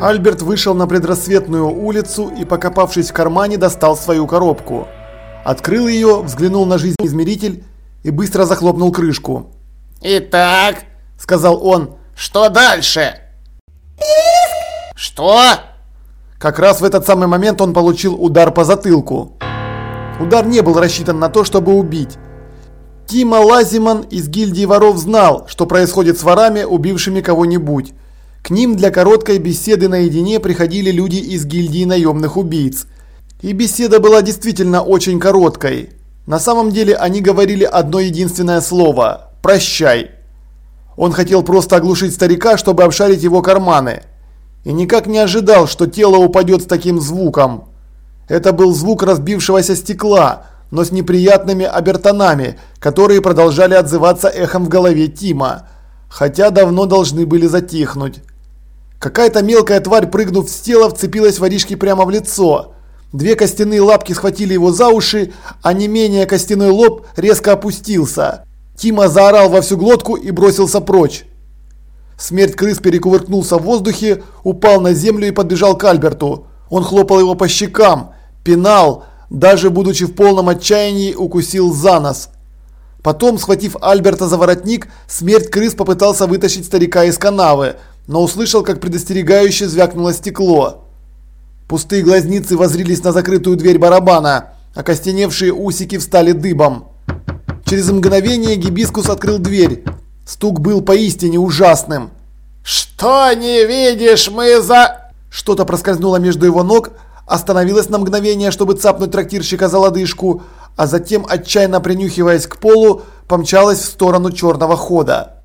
Альберт вышел на предрассветную улицу и, покопавшись в кармане, достал свою коробку. Открыл ее, взглянул на жизнеизмеритель и быстро захлопнул крышку. «Итак», — сказал он, — «что дальше?» «Что?» Как раз в этот самый момент он получил удар по затылку. Удар не был рассчитан на то, чтобы убить. Тима Лазиман из гильдии воров знал, что происходит с ворами, убившими кого-нибудь. К ним для короткой беседы наедине приходили люди из гильдии наемных убийц. И беседа была действительно очень короткой. На самом деле они говорили одно единственное слово – «прощай». Он хотел просто оглушить старика, чтобы обшарить его карманы. И никак не ожидал, что тело упадет с таким звуком. Это был звук разбившегося стекла, но с неприятными обертонами, которые продолжали отзываться эхом в голове Тима, хотя давно должны были затихнуть. Какая-то мелкая тварь, прыгнув с тела, вцепилась воришке прямо в лицо. Две костяные лапки схватили его за уши, а не менее костяной лоб резко опустился. Тима заорал во всю глотку и бросился прочь. Смерть крыс перекувыркнулся в воздухе, упал на землю и подбежал к Альберту. Он хлопал его по щекам, пинал, даже будучи в полном отчаянии, укусил за нос. Потом, схватив Альберта за воротник, смерть крыс попытался вытащить старика из канавы, но услышал, как предостерегающе звякнуло стекло. Пустые глазницы возрились на закрытую дверь барабана, а костеневшие усики встали дыбом. Через мгновение Гибискус открыл дверь. Стук был поистине ужасным. «Что не видишь мы за...» Что-то проскользнуло между его ног, остановилось на мгновение, чтобы цапнуть трактирщика за лодыжку, а затем, отчаянно принюхиваясь к полу, помчалась в сторону черного хода.